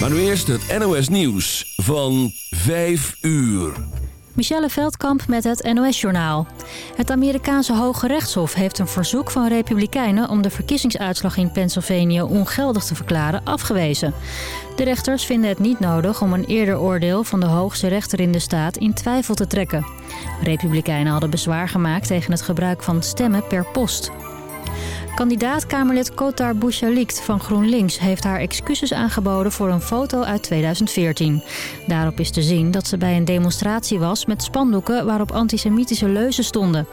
Maar nu eerst het NOS Nieuws van 5 uur. Michelle Veldkamp met het NOS-journaal. Het Amerikaanse Hoge Rechtshof heeft een verzoek van Republikeinen... om de verkiezingsuitslag in Pennsylvania ongeldig te verklaren afgewezen. De rechters vinden het niet nodig om een eerder oordeel... van de hoogste rechter in de staat in twijfel te trekken. Republikeinen hadden bezwaar gemaakt tegen het gebruik van stemmen per post. Kandidaat-Kamerlid Kotar Bouchalikt van GroenLinks heeft haar excuses aangeboden voor een foto uit 2014. Daarop is te zien dat ze bij een demonstratie was met spandoeken waarop antisemitische leuzen stonden.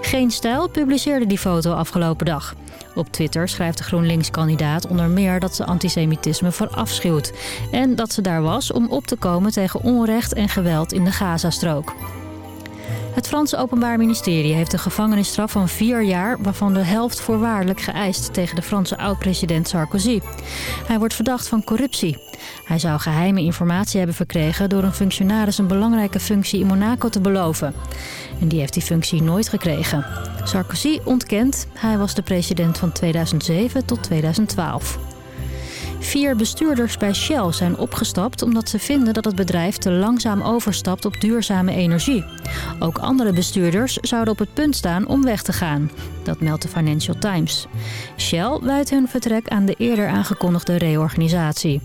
Geen Stijl publiceerde die foto afgelopen dag. Op Twitter schrijft de GroenLinks-kandidaat onder meer dat ze antisemitisme verafschuwt. En dat ze daar was om op te komen tegen onrecht en geweld in de Gazastrook. Het Franse Openbaar Ministerie heeft een gevangenisstraf van vier jaar... waarvan de helft voorwaardelijk geëist tegen de Franse oud-president Sarkozy. Hij wordt verdacht van corruptie. Hij zou geheime informatie hebben verkregen... door een functionaris een belangrijke functie in Monaco te beloven. En die heeft die functie nooit gekregen. Sarkozy ontkent. Hij was de president van 2007 tot 2012. Vier bestuurders bij Shell zijn opgestapt omdat ze vinden dat het bedrijf te langzaam overstapt op duurzame energie. Ook andere bestuurders zouden op het punt staan om weg te gaan. Dat meldt de Financial Times. Shell wijt hun vertrek aan de eerder aangekondigde reorganisatie.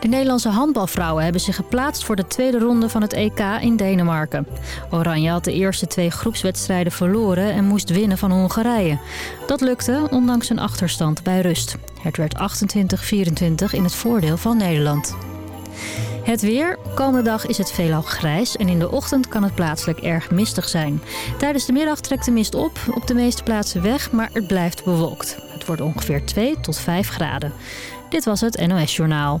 De Nederlandse handbalvrouwen hebben zich geplaatst voor de tweede ronde van het EK in Denemarken. Oranje had de eerste twee groepswedstrijden verloren en moest winnen van Hongarije. Dat lukte ondanks een achterstand bij rust. Het werd 28-24 in het voordeel van Nederland. Het weer. Komende dag is het veelal grijs en in de ochtend kan het plaatselijk erg mistig zijn. Tijdens de middag trekt de mist op, op de meeste plaatsen weg, maar het blijft bewolkt. Het wordt ongeveer 2 tot 5 graden. Dit was het NOS Journaal.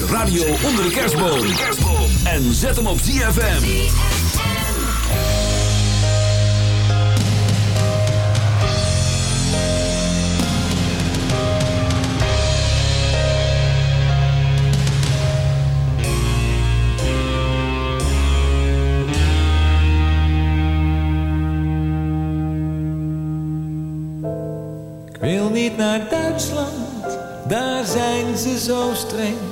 Radio onder de kerstboom. En zet hem op ZFM. Ik wil niet naar Duitsland, daar zijn ze zo streng.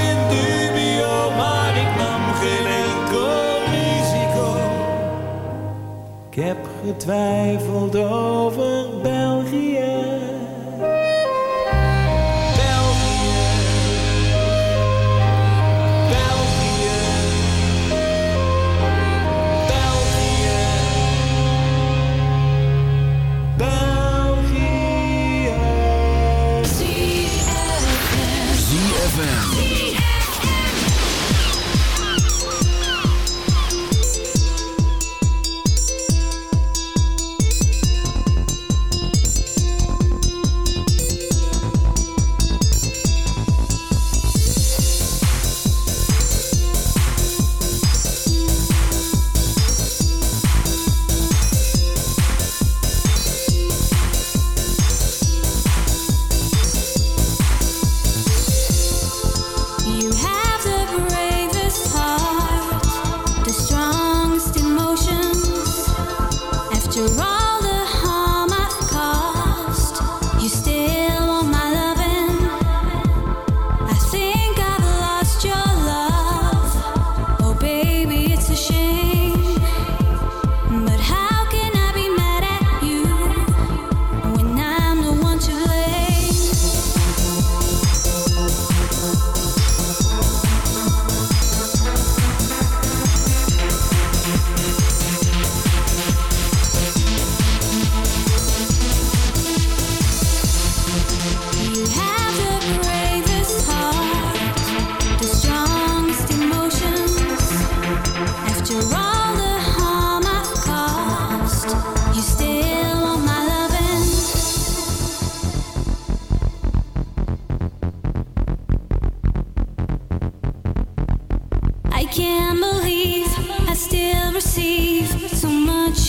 getwijfeld over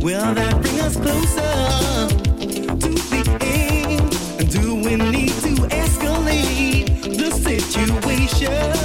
Will that bring us closer to the end? Do we need to escalate the situation?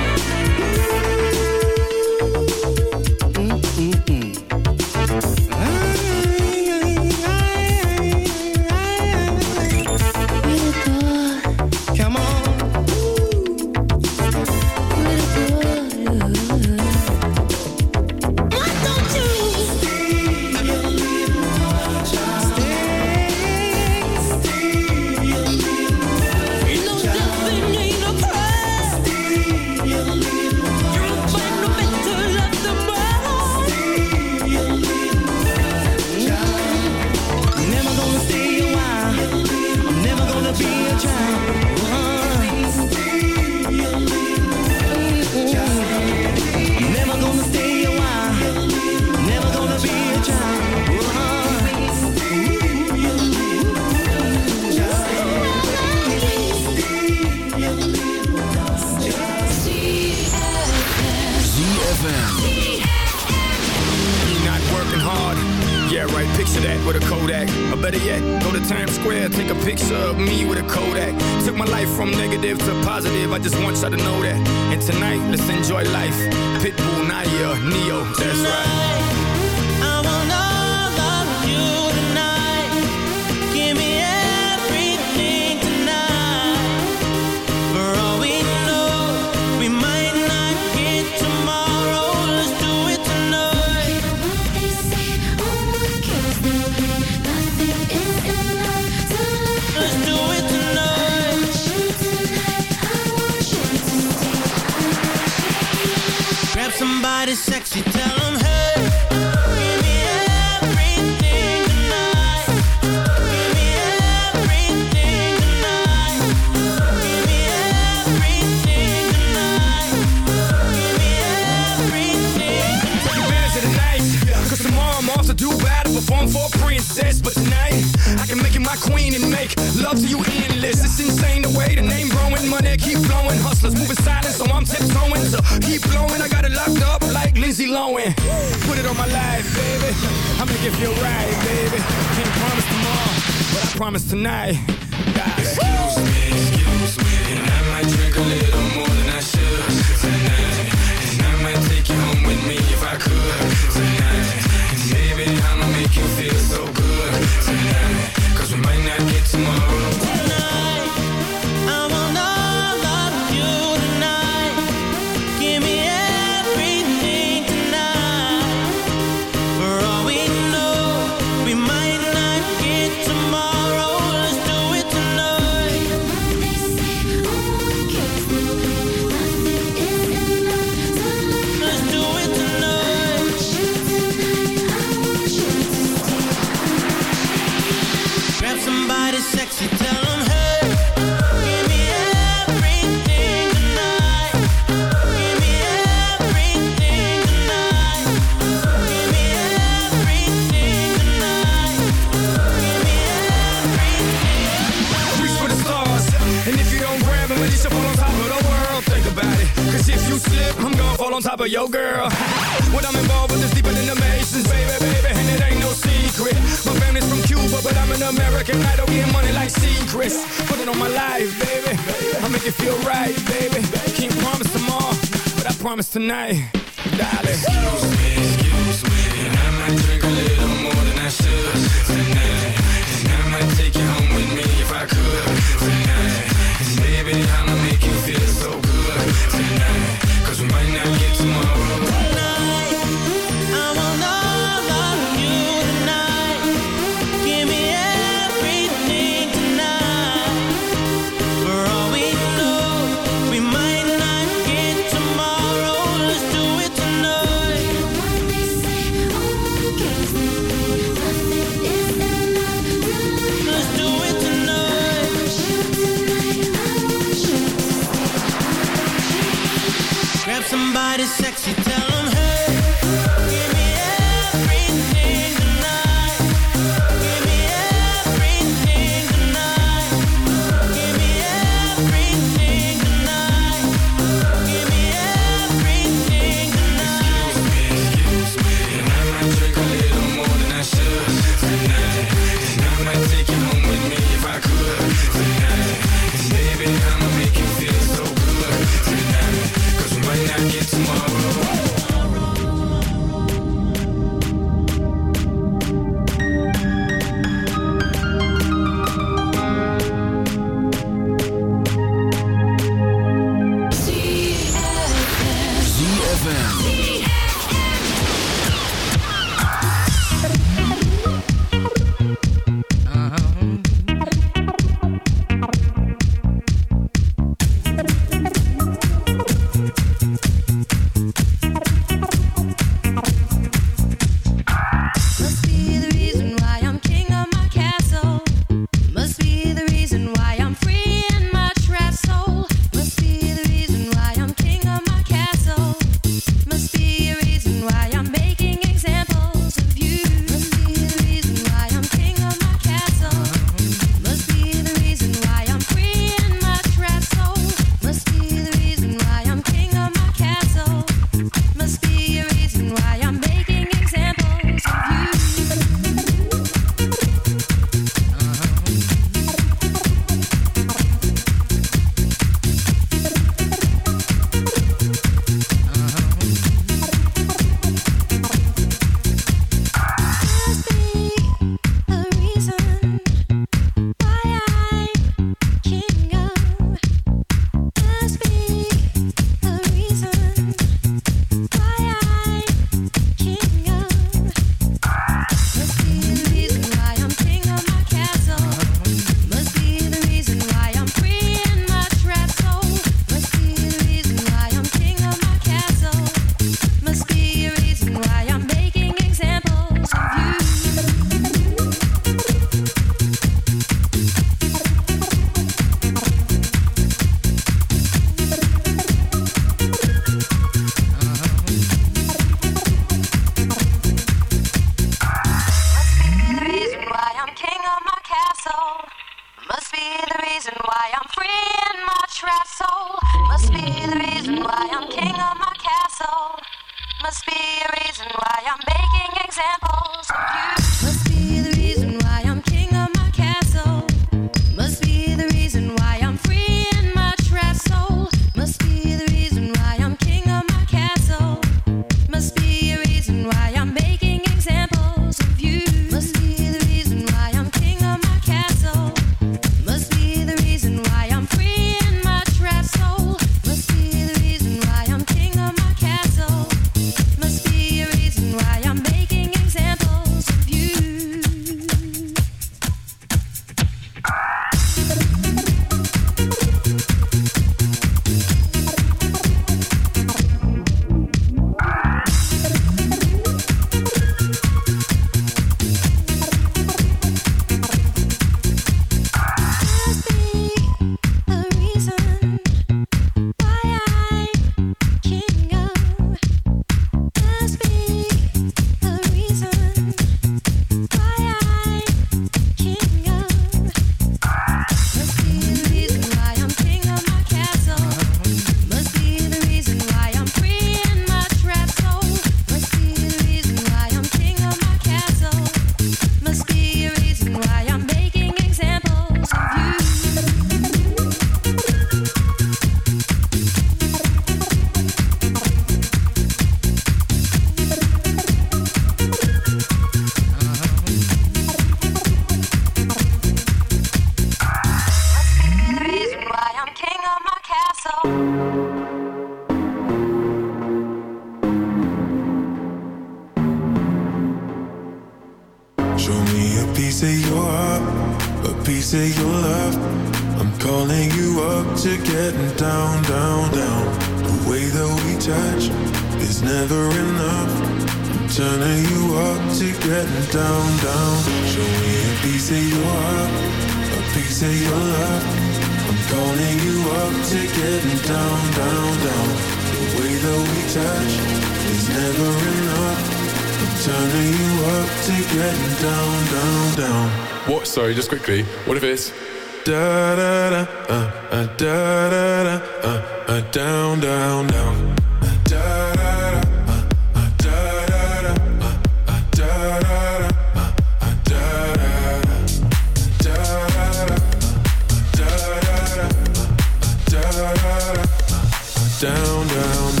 down, down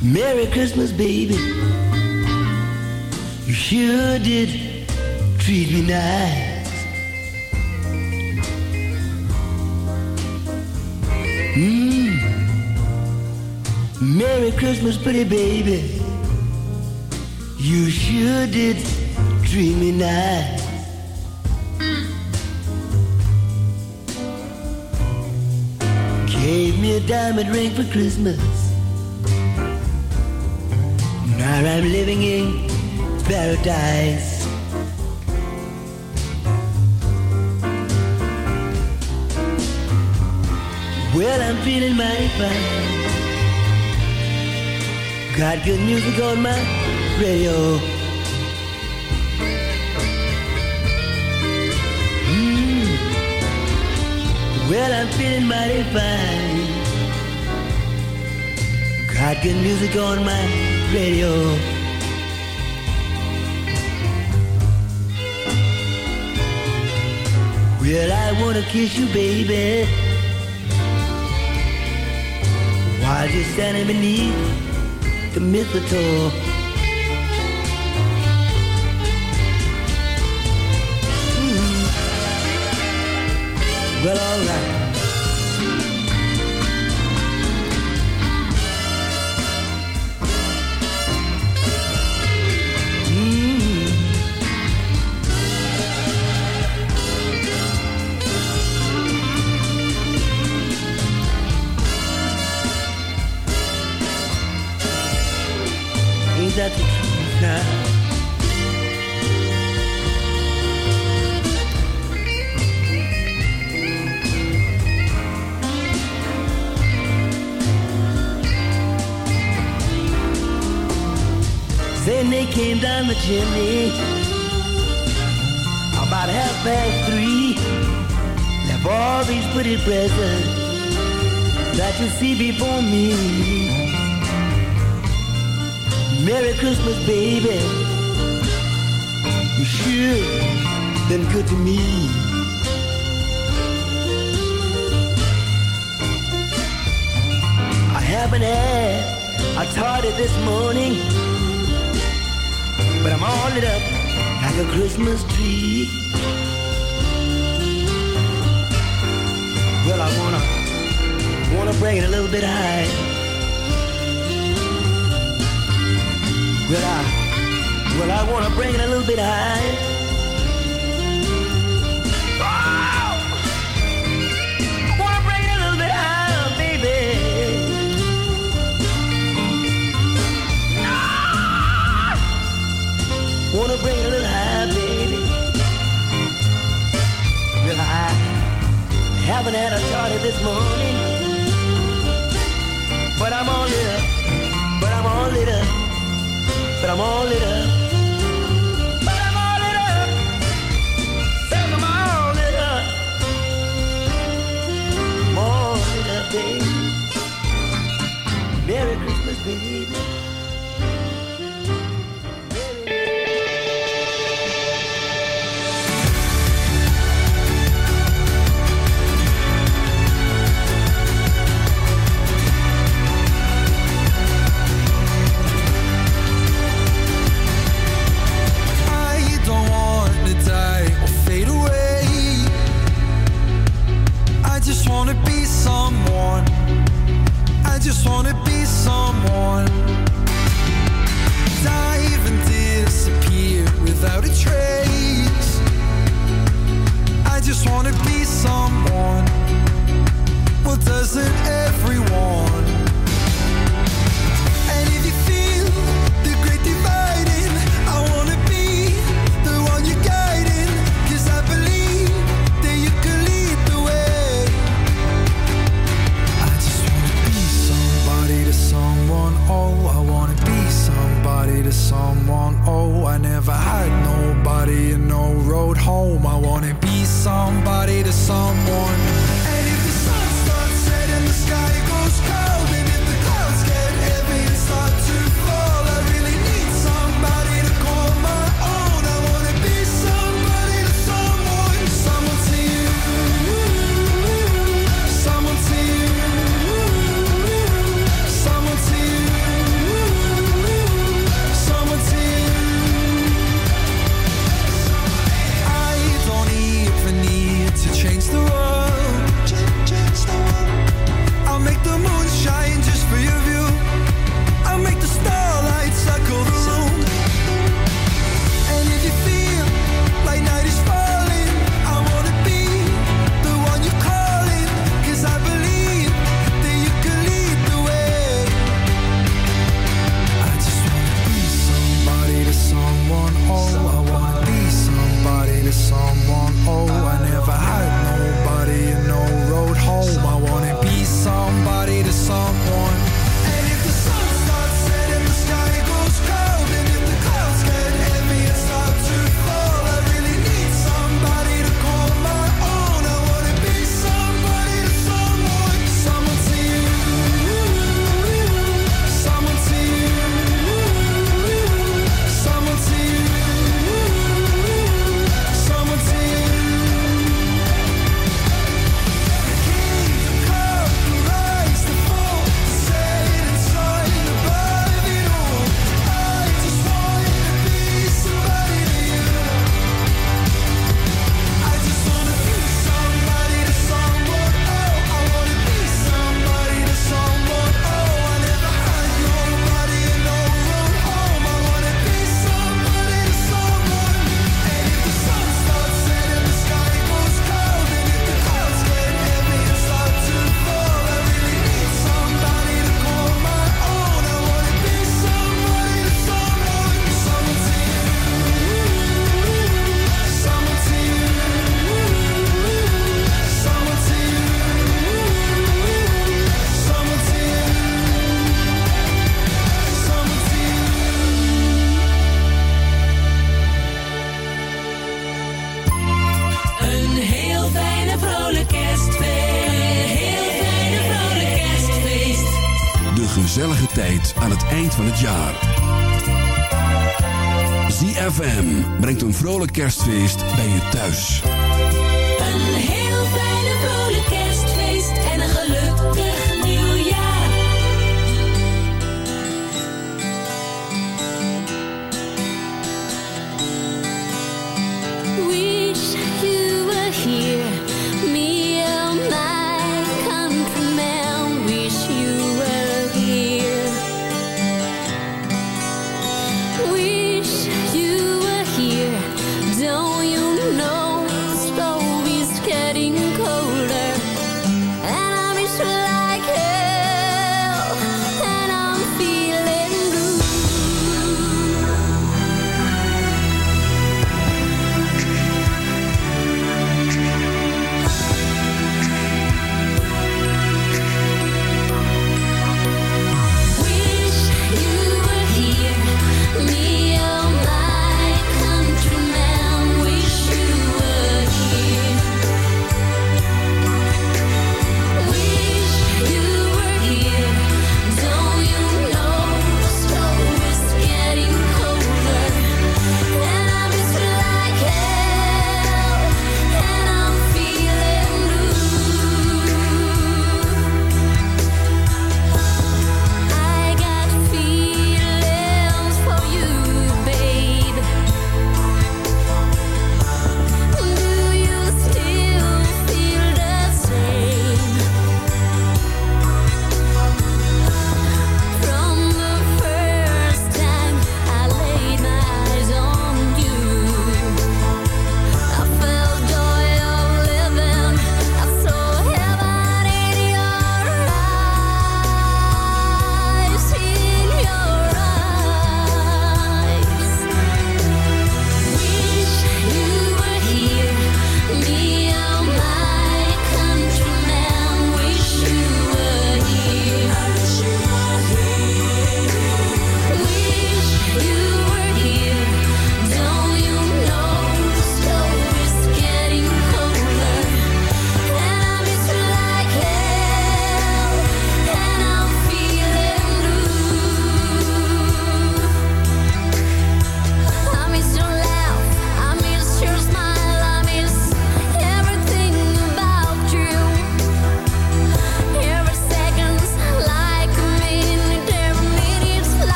Merry Christmas, baby. You sure did treat me nice. Mmm. Merry Christmas, pretty baby. You sure did treat me nice. Gave me a diamond ring for Christmas now I'm living in paradise. Well, I'm feeling mighty fine. Got good music on my radio. Mm. Well, I'm feeling mighty fine. Got good music on my radio. Well, I wanna kiss you, baby. While you're standing beneath the mistletoe. Mm. Well, all came down the chimney about half past three. Left all these pretty presents that you see before me. Merry Christmas, baby. You sure been good to me. I haven't had a tardy this morning, but I'm all lit up like a Christmas tree. Well, I wanna wanna bring it a little bit high. Well, I, well, I wanna bring it a little bit high. Wanna bring a little higher, baby. Well, I haven't had a tardy this morning, but I'm all lit up. But I'm all lit up but I'm all lit up. But I'm all lit up. Says I'm all lit up. All lit up, baby. Merry Christmas, baby. kerstfeest